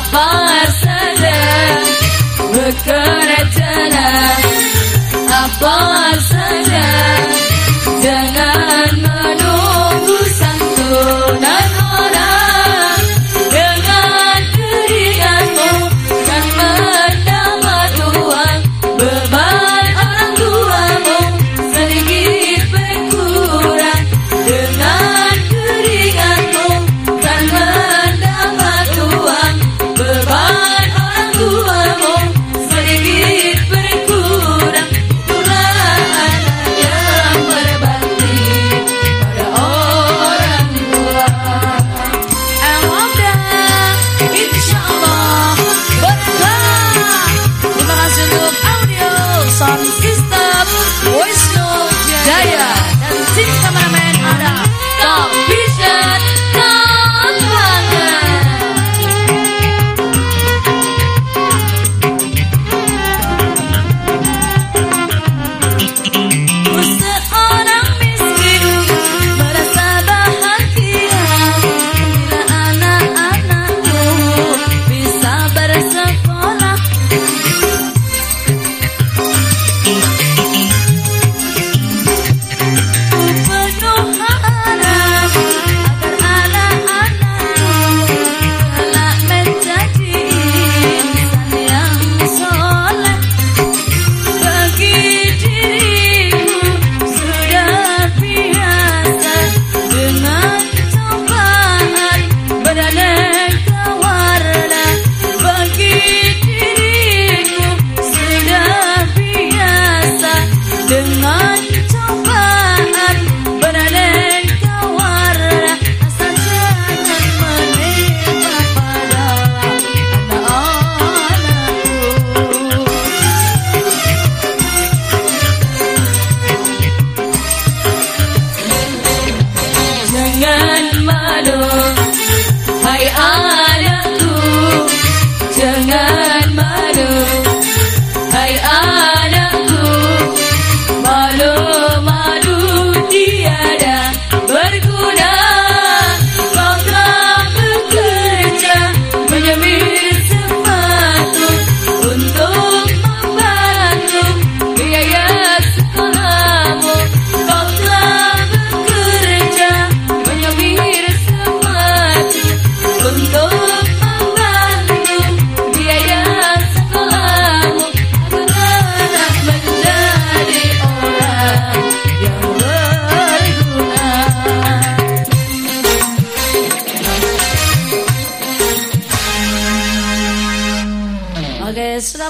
أبارسلم مكرتنا أبارسلم money.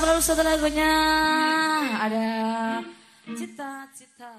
Salam lalu satu lagunya ada cita-cita.